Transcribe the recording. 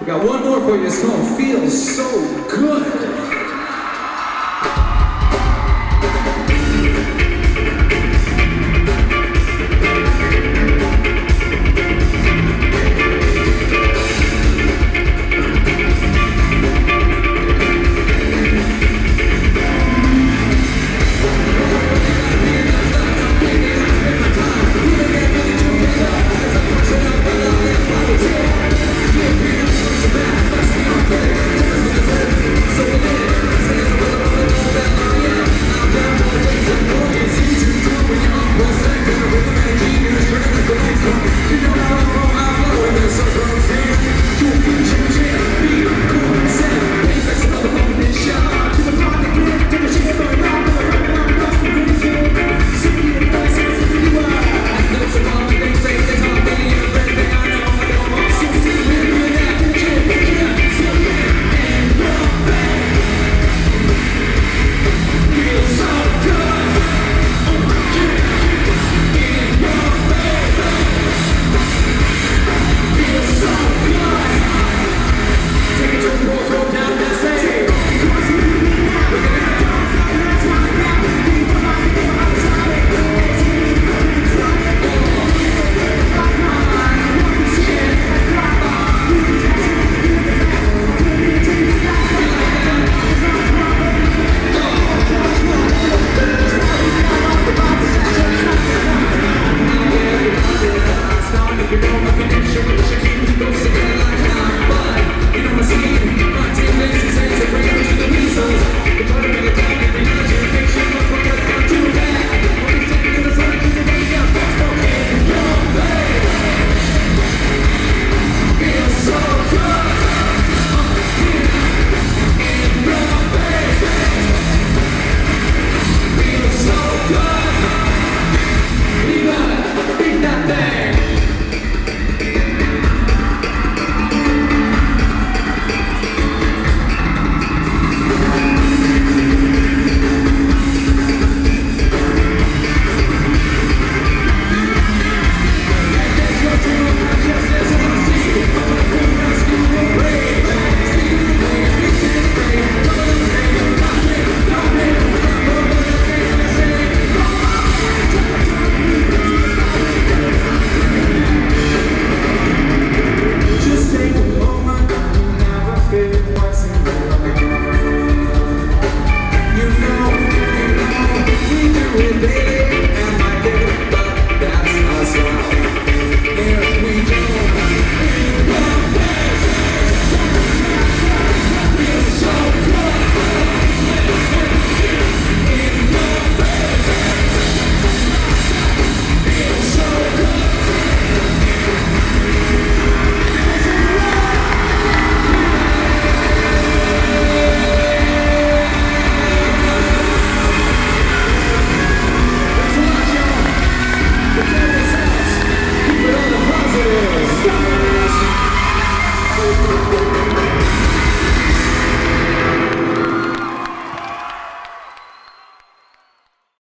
We got one more for you. It's called Feels So Good.